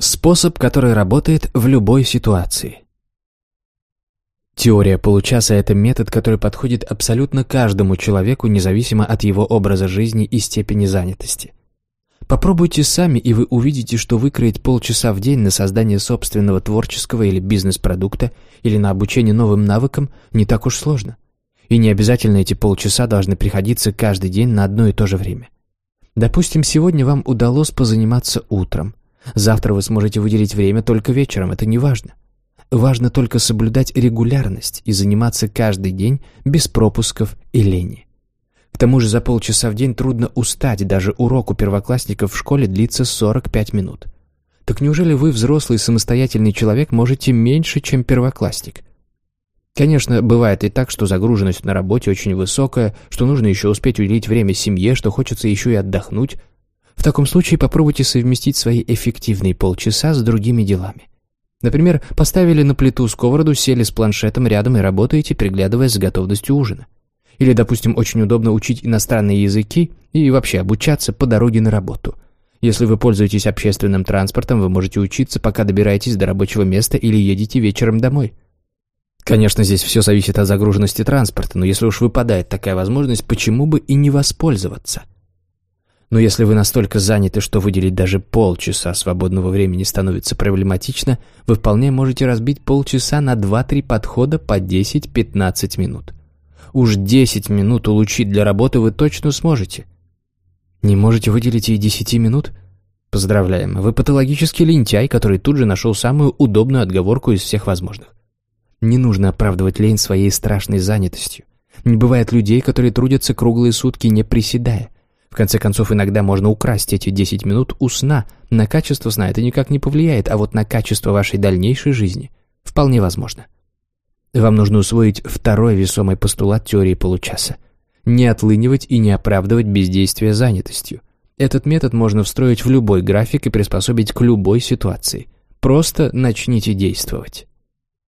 Способ, который работает в любой ситуации. Теория получаса – это метод, который подходит абсолютно каждому человеку, независимо от его образа жизни и степени занятости. Попробуйте сами, и вы увидите, что выкроить полчаса в день на создание собственного творческого или бизнес-продукта или на обучение новым навыкам не так уж сложно. И не обязательно эти полчаса должны приходиться каждый день на одно и то же время. Допустим, сегодня вам удалось позаниматься утром. Завтра вы сможете выделить время только вечером, это не важно. Важно только соблюдать регулярность и заниматься каждый день без пропусков и лени. К тому же за полчаса в день трудно устать, даже урок у первоклассников в школе длится 45 минут. Так неужели вы, взрослый самостоятельный человек, можете меньше, чем первоклассник? Конечно, бывает и так, что загруженность на работе очень высокая, что нужно еще успеть уделить время семье, что хочется еще и отдохнуть. В таком случае попробуйте совместить свои эффективные полчаса с другими делами. Например, поставили на плиту сковороду, сели с планшетом рядом и работаете, приглядываясь с готовностью ужина. Или, допустим, очень удобно учить иностранные языки и вообще обучаться по дороге на работу. Если вы пользуетесь общественным транспортом, вы можете учиться, пока добираетесь до рабочего места или едете вечером домой. Конечно, здесь все зависит от загруженности транспорта, но если уж выпадает такая возможность, почему бы и не воспользоваться? Но если вы настолько заняты, что выделить даже полчаса свободного времени становится проблематично, вы вполне можете разбить полчаса на 2-3 подхода по 10-15 минут. Уж 10 минут улучшить для работы вы точно сможете. Не можете выделить и 10 минут? Поздравляем, вы патологический лентяй, который тут же нашел самую удобную отговорку из всех возможных. Не нужно оправдывать лень своей страшной занятостью. Не бывает людей, которые трудятся круглые сутки, не приседая. В конце концов, иногда можно украсть эти 10 минут у сна. На качество сна это никак не повлияет, а вот на качество вашей дальнейшей жизни вполне возможно. Вам нужно усвоить второй весомый постулат теории получаса. Не отлынивать и не оправдывать бездействие занятостью. Этот метод можно встроить в любой график и приспособить к любой ситуации. Просто начните действовать.